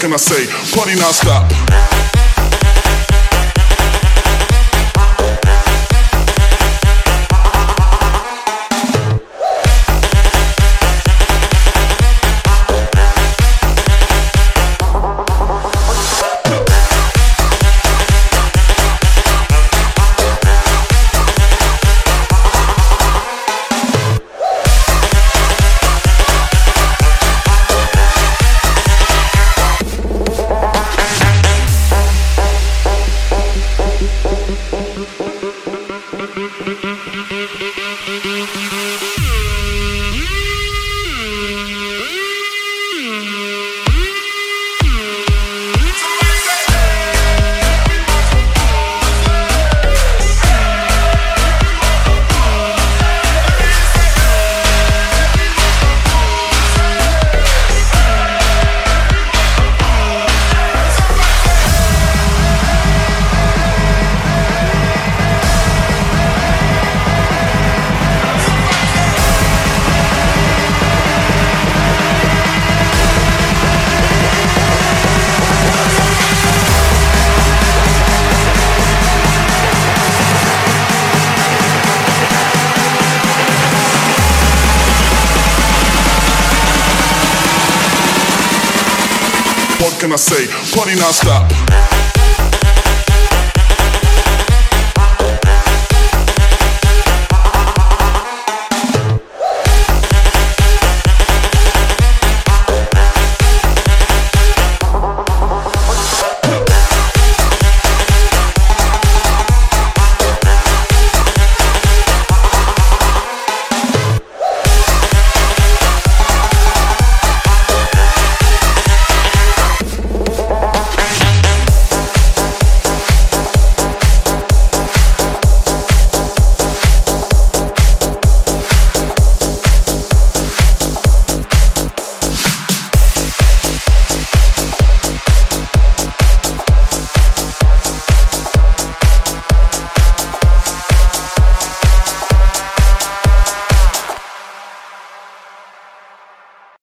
can I say? Party non-stop. どーもどーも! What can I say? Party non-stop.